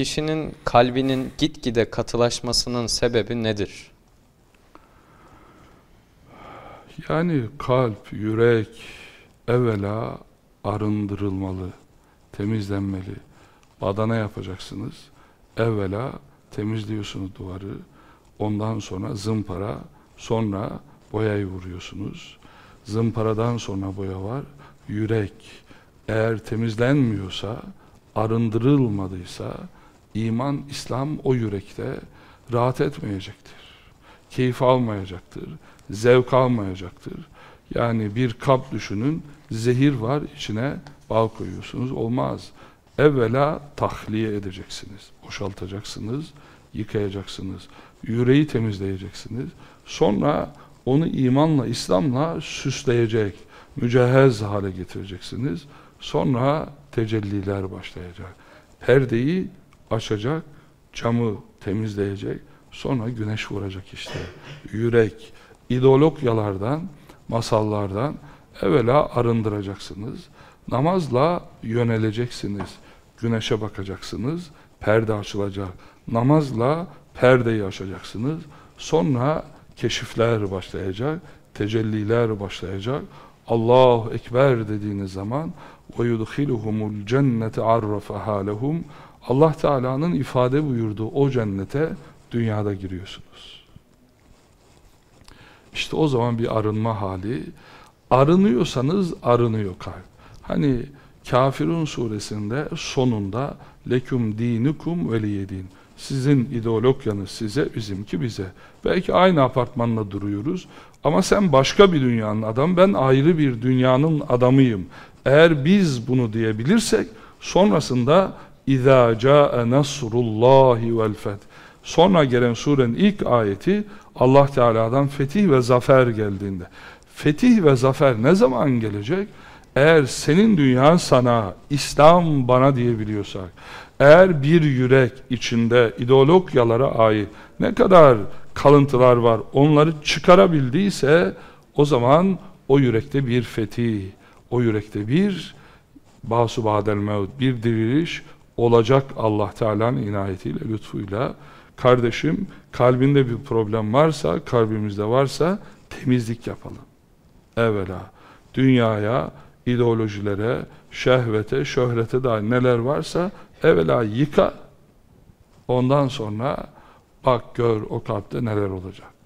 kişinin kalbinin gitgide katılaşmasının sebebi nedir? Yani kalp, yürek evvela arındırılmalı, temizlenmeli. Badana yapacaksınız. Evvela temizliyorsunuz duvarı. Ondan sonra zımpara, sonra boyayı vuruyorsunuz. Zımparadan sonra boya var. Yürek eğer temizlenmiyorsa, arındırılmadıysa iman, İslam o yürekte rahat etmeyecektir. Keyif almayacaktır. Zevk almayacaktır. Yani bir kap düşünün, zehir var içine bal koyuyorsunuz. Olmaz. Evvela tahliye edeceksiniz. Boşaltacaksınız, yıkayacaksınız. Yüreği temizleyeceksiniz. Sonra onu imanla, İslam'la süsleyecek, mücehhez hale getireceksiniz. Sonra tecelliler başlayacak. Perdeyi açacak, camı temizleyecek, sonra güneş vuracak işte. Yürek, ideologyalardan, masallardan evvela arındıracaksınız. Namazla yöneleceksiniz. Güneşe bakacaksınız, perde açılacak. Namazla perdeyi açacaksınız. Sonra keşifler başlayacak, tecelliler başlayacak. Allahu Ekber dediğiniz zaman وَيُدْخِلُهُمُ الْجَنَّةِ عَرَّفَهَا لَهُمْ Allah Teala'nın ifade buyurduğu o cennete dünyada giriyorsunuz. İşte o zaman bir arınma hali. Arınıyorsanız arınıyor kalp. Hani Kafirun suresinde sonunda leküm dinukum veliyedin. Sizin ideologyanız size, bizimki bize. Belki aynı apartmanda duruyoruz ama sen başka bir dünyanın adam, ben ayrı bir dünyanın adamıyım. Eğer biz bunu diyebilirsek sonrasında اِذَا جَاءَ نَصْرُ اللّٰهِ وَالْفَتْ Sonra gelen surenin ilk ayeti Allah Teala'dan fetih ve zafer geldiğinde. Fetih ve zafer ne zaman gelecek? Eğer senin dünyan sana, İslam bana diyebiliyorsak, eğer bir yürek içinde ideologyalara ait ne kadar kalıntılar var onları çıkarabildiyse o zaman o yürekte bir fetih, o yürekte bir basu badel mevt, bir diriliş olacak Allah Teala'nın inayetiyle, lütfuyla. Kardeşim kalbinde bir problem varsa, kalbimizde varsa temizlik yapalım. Evvela dünyaya, ideolojilere, şehvete, şöhrete dair neler varsa evvela yıka. Ondan sonra bak gör o kalpte neler olacak.